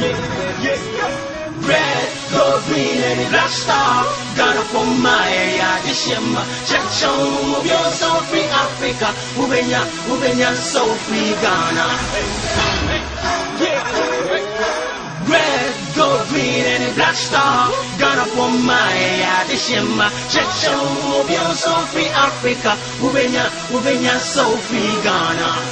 Red, gold, green, and black star Ghana for my adishema Checha umubyo so free Africa Ubenya, ubenya so free Ghana Red, gold, green, and black star Ghana for my adishema Checha umubyo so free Africa Ubenya, ubenya so free Ghana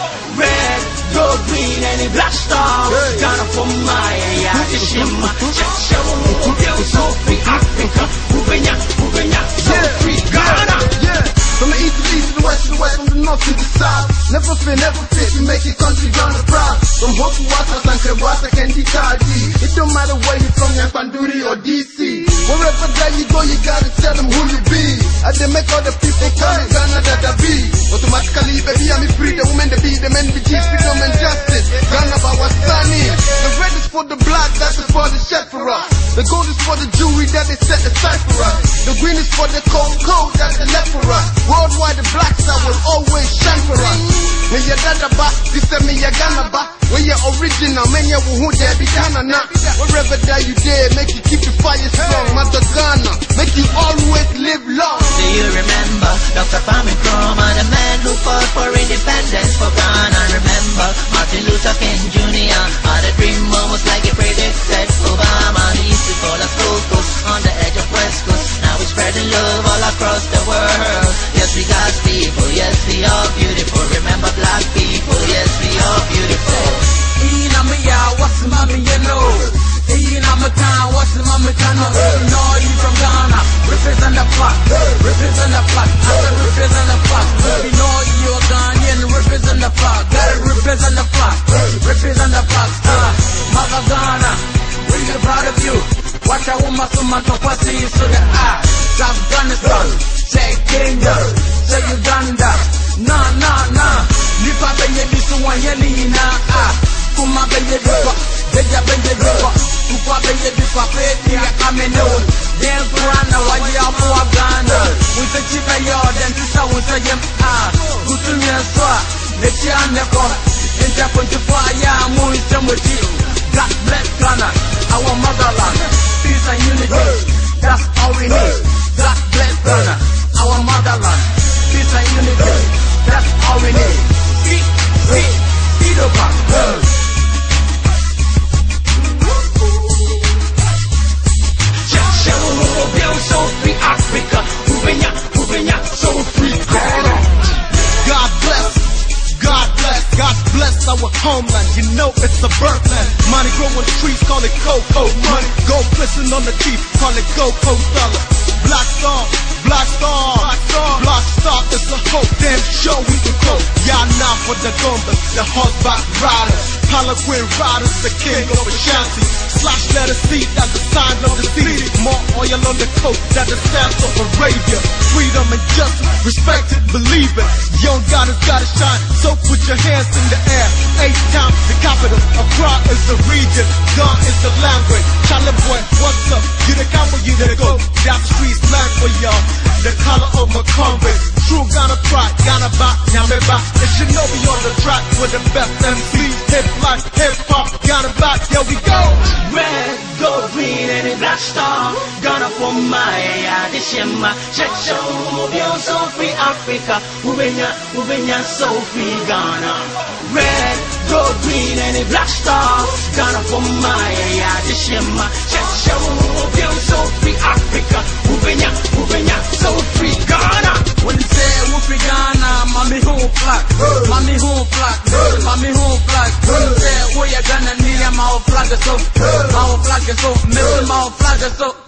black star. Ghana for my area, the shema. Check show, move your so free Africa. Ubenya, Ubenya, so free Ghana. Yeah, from the east to the east to the west to the west, from the north to the south. Never fear, never fear, we make your country Ghana proud. From Hoku Wasa, Sankrebwasa, Kendi Kaji. It don't matter where you from, Yampanduri or DC. Wherever that you go, you gotta tell them who you be. And they make other people call it Ghana that I be. Automatically, baby, I'm free. The women, the be, the men, the G, freedom and justice. Ghana Bawasani. The red is for the black, that's for the shed for us. The gold is for the jewelry that they set aside for us. The green is for the cold code that they left for us. Worldwide, the black star will always shine for us. Me ya dada ba, this is me ya Ghana ba. We ya original, man ya wuhu be Ghana na. Wherever that you there, make you keep the fire strong. You always live long. Do you remember Dr. Kwame Nkrumah, the man who fought for independence for Ghana? Remember Martin Luther King Jr. Had a dream almost like he predicted Obama. He used to call us locals on the edge of West Coast. Now we're spreading love all across the world. Yes, we got people. Yes, we are beautiful. Remember black people. Yes, we are beautiful. The flag, represent the flag, I said represent the flag. We know you're Ghanaian, represent the flag, gotta represent the flag, represent the flag. Ah, Mother Ghana, we're proud of you. Watch out, woman, so much of what see you so the eye. Afghanistan, say Kenya, say Uganda. Nah, nah, nah. Nipa benye bisu wanyeni na ah. Kuma benye bifa, beja benye bifa. Kupa benye bifa, feti ya kamene wo. Wunse chipe yo, den tisa wunse yem ah. Kutu nyeswa, nechi aneko. Inta kunti fwa ya mu know it's a birthland. Money grow on the trees, call it cocoa money. Gold glisten on the teeth, call it cocoa dollar. Black star, black star, black star. It's a whole damn show we can go. Y'all for the gumbas, the horseback riders, Palaquin riders, the king of Ashanti. Slash letter C, that's the sign of the sea. More oil on the coat, that the stamp and justice, respect it, believe it. Young God has gotta shine, so put your hands in the air. Eight times the capital, Accra is the region, Gone is the language. Charlie boy, what's up? You the camera, you the go. That streets land for y'all. The color of my convict. True Ghana pride, Ghana back, Nyame back. It should know we on the track with the best MCs. Hip life, hip hop, Ghana back, here we go. Red, gold, green, and a black star. Ghana for my the shema. Check show, move your so free Africa. Ubenya, Ubenya, so free Ghana. Red, gold, green, and a black star. Ghana for my area, the shema. Check show, move your so free Africa. Ubenya, Ubenya, so free Ghana. When you say Wufi Ghana, mommy home oh, flag, mommy home flag, mommy home flag. When you say where you gonna need my flag is up, my flag is up, miss my flag up.